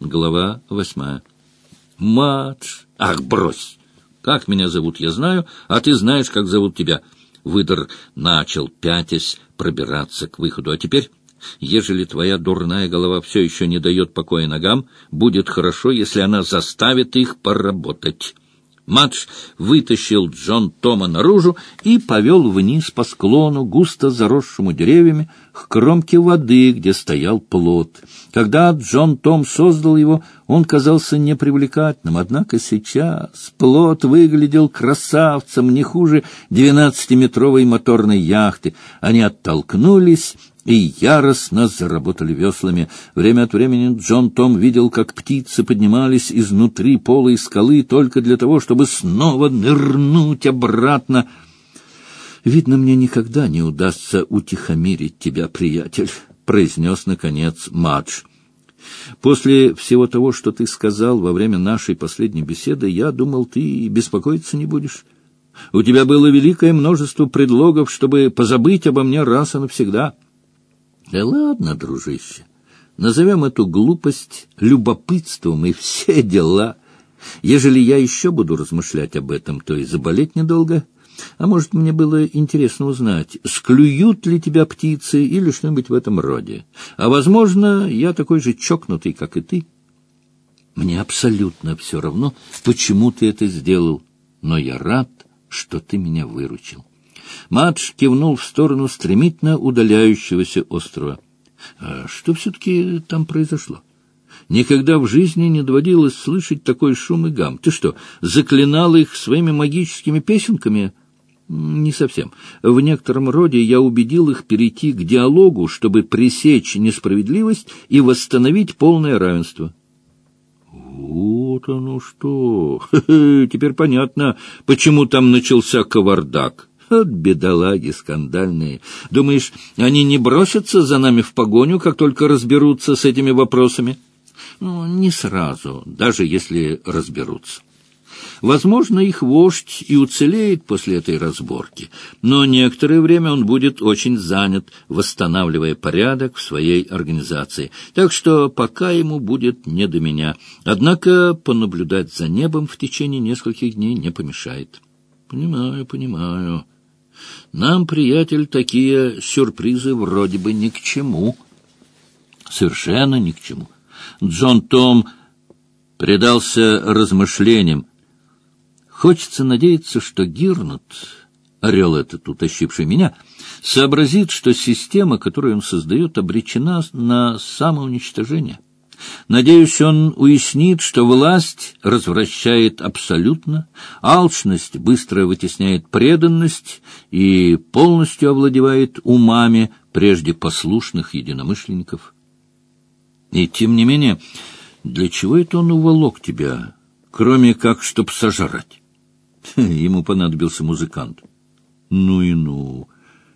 Глава восьмая. Мадж! Ах, брось! Как меня зовут, я знаю, а ты знаешь, как зовут тебя. Выдор начал, пятясь, пробираться к выходу. А теперь, ежели твоя дурная голова все еще не дает покоя ногам, будет хорошо, если она заставит их поработать. Мадж вытащил Джон Тома наружу и повел вниз по склону, густо заросшему деревьями, к кромке воды, где стоял плот. Когда Джон Том создал его, он казался непривлекательным, однако сейчас плот выглядел красавцем, не хуже двенадцатиметровой моторной яхты. Они оттолкнулись и яростно заработали веслами. Время от времени Джон Том видел, как птицы поднимались изнутри полой скалы только для того, чтобы снова нырнуть обратно. «Видно, мне никогда не удастся утихомирить тебя, приятель», — произнес, наконец, Мадж. «После всего того, что ты сказал во время нашей последней беседы, я думал, ты беспокоиться не будешь». У тебя было великое множество предлогов, чтобы позабыть обо мне раз и навсегда. Да ладно, дружище, назовем эту глупость любопытством и все дела. Ежели я еще буду размышлять об этом, то и заболеть недолго. А может, мне было интересно узнать, склюют ли тебя птицы или что-нибудь в этом роде. А, возможно, я такой же чокнутый, как и ты. Мне абсолютно все равно, почему ты это сделал, но я рад, что ты меня выручил. Мадж кивнул в сторону стремительно удаляющегося острова. А что все-таки там произошло? Никогда в жизни не доводилось слышать такой шум и гам. Ты что, заклинал их своими магическими песенками? Не совсем. В некотором роде я убедил их перейти к диалогу, чтобы пресечь несправедливость и восстановить полное равенство. Вот оно что! Теперь понятно, почему там начался кавардак. От бедолаги скандальные. Думаешь, они не бросятся за нами в погоню, как только разберутся с этими вопросами? Ну, не сразу, даже если разберутся. Возможно, их вождь и уцелеет после этой разборки, но некоторое время он будет очень занят, восстанавливая порядок в своей организации. Так что пока ему будет не до меня. Однако понаблюдать за небом в течение нескольких дней не помешает. Понимаю, понимаю. Нам, приятель, такие сюрпризы вроде бы ни к чему. Совершенно ни к чему. Джон Том предался размышлениям. Хочется надеяться, что Гирнут, орел этот, утащивший меня, сообразит, что система, которую он создает, обречена на самоуничтожение. Надеюсь, он уяснит, что власть развращает абсолютно, алчность быстро вытесняет преданность и полностью овладевает умами прежде послушных единомышленников. И тем не менее, для чего это он уволок тебя, кроме как, чтоб сожрать? Ему понадобился музыкант. Ну и ну.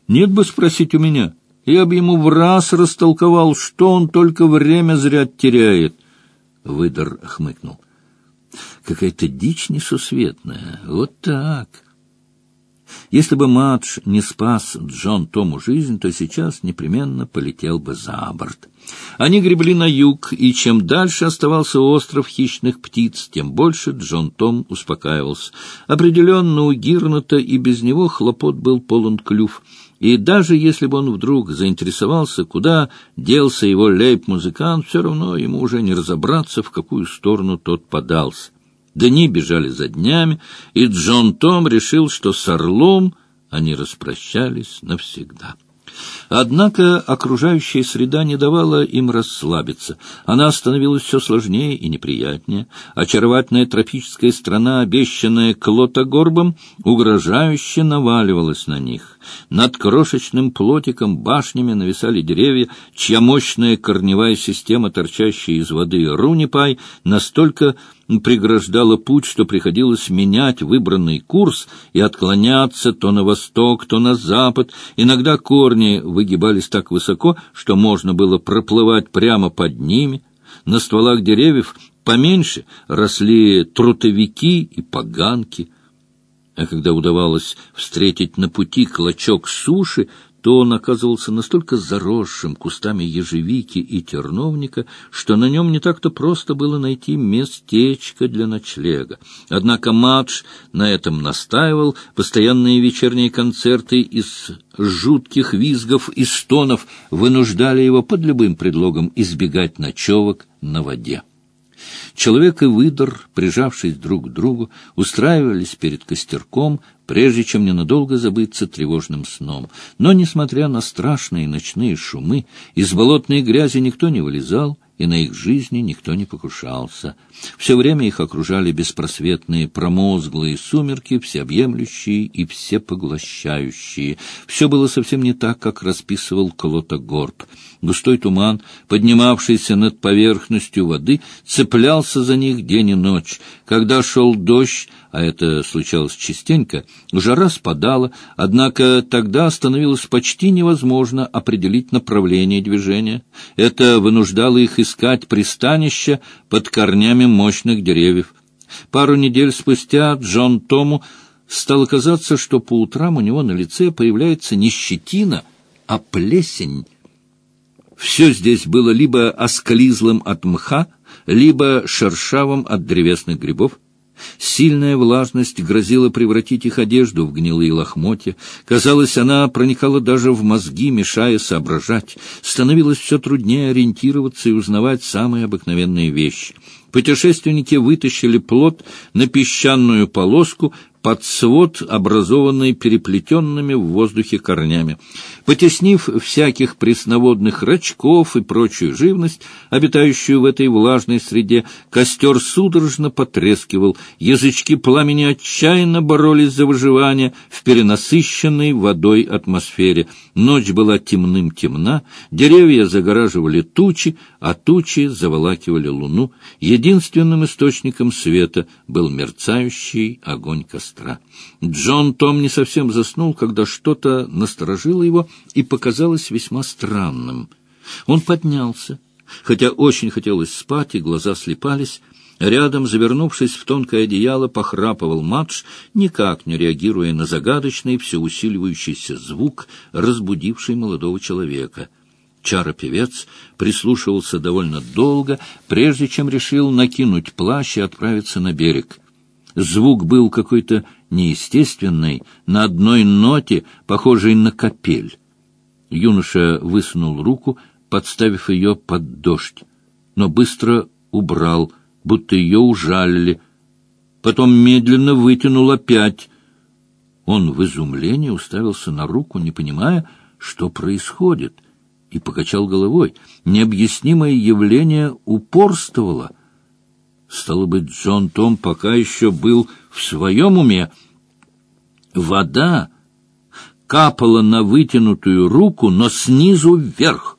Нет бы спросить у меня. Я бы ему в раз растолковал, что он только время зря теряет. Выдор хмыкнул. Какая-то дичь несусветная. Вот так. Если бы Мадж не спас Джон Тому жизнь, то сейчас непременно полетел бы за борт. Они гребли на юг, и чем дальше оставался остров хищных птиц, тем больше Джон Том успокаивался. Определенно у Гирната и без него хлопот был полон клюв. И даже если бы он вдруг заинтересовался, куда делся его лейб-музыкант, все равно ему уже не разобраться, в какую сторону тот подался. Дни бежали за днями, и Джон Том решил, что с Орлом они распрощались навсегда. Однако окружающая среда не давала им расслабиться. Она становилась все сложнее и неприятнее. Очаровательная тропическая страна, обещанная Клотогорбом, угрожающе наваливалась на них. Над крошечным плотиком башнями нависали деревья, чья мощная корневая система, торчащая из воды Рунипай, настолько преграждала путь, что приходилось менять выбранный курс и отклоняться то на восток, то на запад. Иногда корни выгибались так высоко, что можно было проплывать прямо под ними. На стволах деревьев поменьше росли трутовики и поганки. А когда удавалось встретить на пути клочок суши, то он оказывался настолько заросшим кустами ежевики и терновника, что на нем не так-то просто было найти местечко для ночлега. Однако Мадж на этом настаивал, постоянные вечерние концерты из жутких визгов и стонов вынуждали его под любым предлогом избегать ночевок на воде. Человек и выдор, прижавшись друг к другу, устраивались перед костерком, прежде чем ненадолго забыться тревожным сном. Но, несмотря на страшные ночные шумы, из болотной грязи никто не вылезал, и на их жизни никто не покушался. Все время их окружали беспросветные промозглые сумерки, всеобъемлющие и всепоглощающие. Все было совсем не так, как расписывал Клотогорб. Густой туман, поднимавшийся над поверхностью воды, цеплялся за них день и ночь. Когда шел дождь, а это случалось частенько, жара спадала, однако тогда становилось почти невозможно определить направление движения. Это вынуждало их искать пристанище под корнями мощных деревьев. Пару недель спустя Джон Тому стало казаться, что по утрам у него на лице появляется не щетина, а плесень. Все здесь было либо осклизлым от мха, либо шершавым от древесных грибов. Сильная влажность грозила превратить их одежду в гнилые лохмотья. Казалось, она проникала даже в мозги, мешая соображать. Становилось все труднее ориентироваться и узнавать самые обыкновенные вещи. Путешественники вытащили плот на песчаную полоску, под свод, образованный переплетенными в воздухе корнями. Потеснив всяких пресноводных рачков и прочую живность, обитающую в этой влажной среде, костер судорожно потрескивал, язычки пламени отчаянно боролись за выживание в перенасыщенной водой атмосфере. Ночь была темным темна, деревья загораживали тучи, а тучи заволакивали луну. Единственным источником света был мерцающий огонь костра костра. Джон Том не совсем заснул, когда что-то насторожило его и показалось весьма странным. Он поднялся, хотя очень хотелось спать, и глаза слепались. Рядом, завернувшись в тонкое одеяло, похрапывал Мадж, никак не реагируя на загадочный, все усиливающийся звук, разбудивший молодого человека. Чара-певец прислушивался довольно долго, прежде чем решил накинуть плащ и отправиться на берег. Звук был какой-то неестественный, на одной ноте, похожей на капель. Юноша высунул руку, подставив ее под дождь, но быстро убрал, будто ее ужалили. Потом медленно вытянул опять. Он в изумлении уставился на руку, не понимая, что происходит, и покачал головой. Необъяснимое явление упорствовало — Стало быть, Джон Том пока еще был в своем уме. Вода капала на вытянутую руку, но снизу вверх.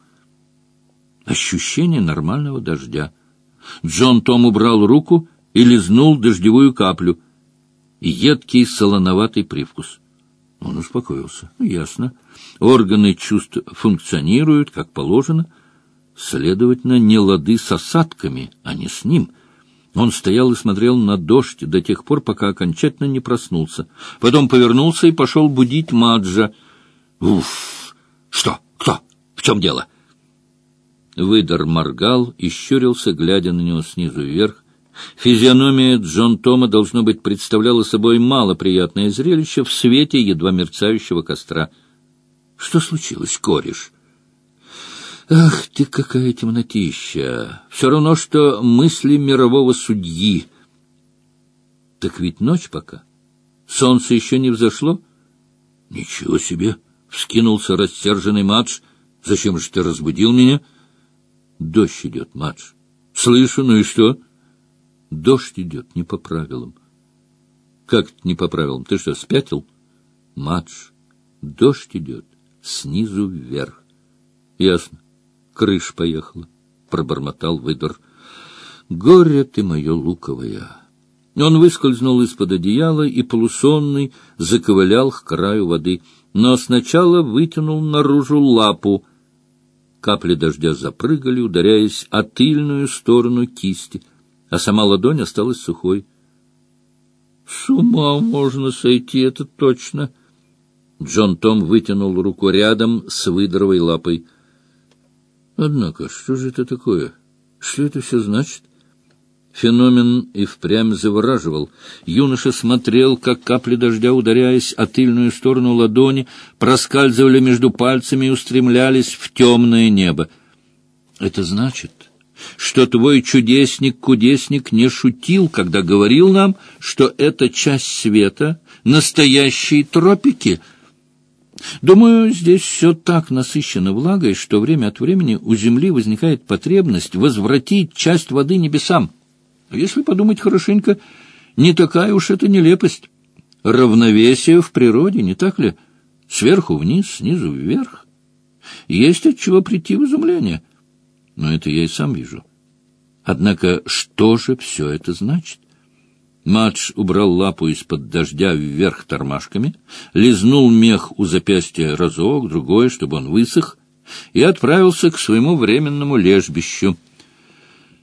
Ощущение нормального дождя. Джон Том убрал руку и лизнул дождевую каплю. Едкий солоноватый привкус. Он успокоился. Ясно. Органы чувств функционируют, как положено. Следовательно, не лады с осадками, а не с ним — он стоял и смотрел на дождь до тех пор, пока окончательно не проснулся. Потом повернулся и пошел будить Маджа. «Уф! Что? Кто? В чем дело?» Выдор моргал и щурился, глядя на него снизу вверх. Физиономия Джон Тома, должно быть, представляла собой малоприятное зрелище в свете едва мерцающего костра. — Что случилось, кореш? Ах ты, какая темнотища! Все равно, что мысли мирового судьи. Так ведь ночь пока. Солнце еще не взошло? Ничего себе! Вскинулся рассерженный Мадж. Зачем же ты разбудил меня? Дождь идет, Мадж. Слышу, ну и что? Дождь идет не по правилам. Как не по правилам? Ты что, спятил? Мадж, дождь идет снизу вверх. Ясно крыш поехала, — пробормотал выдор. — Горе ты мое луковое! Он выскользнул из-под одеяла и полусонный заковылял к краю воды, но сначала вытянул наружу лапу. Капли дождя запрыгали, ударяясь о тыльную сторону кисти, а сама ладонь осталась сухой. — С ума можно сойти, это точно! — Джон Том вытянул руку рядом с выдровой лапой. Однако, что же это такое? Что это все значит? Феномен и впрямь завораживал. Юноша смотрел, как капли дождя, ударяясь о тыльную сторону ладони, проскальзывали между пальцами и устремлялись в темное небо. Это значит, что твой чудесник-кудесник не шутил, когда говорил нам, что эта часть света — настоящие тропики — Думаю, здесь все так насыщено влагой, что время от времени у Земли возникает потребность возвратить часть воды небесам. Если подумать хорошенько, не такая уж это нелепость. Равновесие в природе, не так ли? Сверху вниз, снизу вверх. Есть от чего прийти в изумление. Но это я и сам вижу. Однако что же все это значит? Мадж убрал лапу из-под дождя вверх тормашками, лизнул мех у запястья разок, другой, чтобы он высох, и отправился к своему временному лежбищу.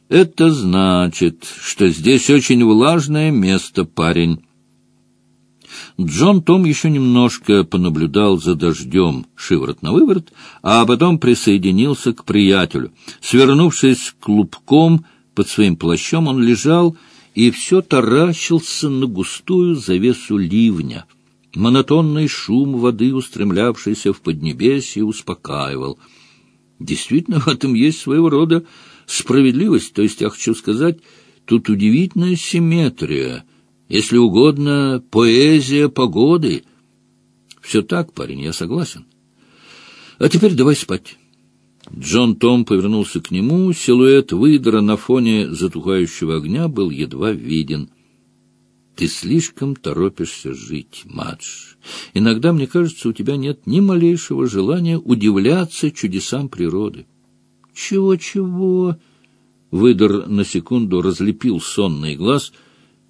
Это значит, что здесь очень влажное место, парень. Джон Том еще немножко понаблюдал за дождем, шиворот на выворот, а потом присоединился к приятелю. Свернувшись клубком под своим плащом, он лежал и все таращился на густую завесу ливня. Монотонный шум воды, устремлявшийся в поднебесье, успокаивал. Действительно, в этом есть своего рода справедливость, то есть, я хочу сказать, тут удивительная симметрия, если угодно, поэзия погоды. Все так, парень, я согласен. А теперь давай спать. Джон Том повернулся к нему. Силуэт выдра на фоне затухающего огня был едва виден. «Ты слишком торопишься жить, Мадж. Иногда, мне кажется, у тебя нет ни малейшего желания удивляться чудесам природы». «Чего-чего?» Выдор на секунду разлепил сонный глаз.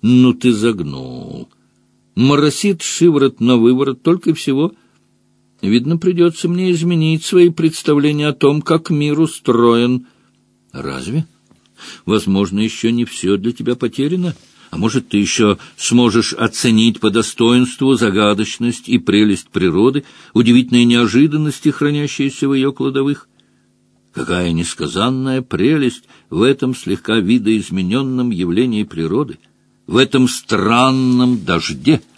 «Ну ты загнул!» Моросит шиворот на выворот только всего — Видно, придется мне изменить свои представления о том, как мир устроен. Разве? Возможно, еще не все для тебя потеряно. А может, ты еще сможешь оценить по достоинству загадочность и прелесть природы, удивительные неожиданности, хранящиеся в ее кладовых? Какая несказанная прелесть в этом слегка видоизмененном явлении природы, в этом странном дожде —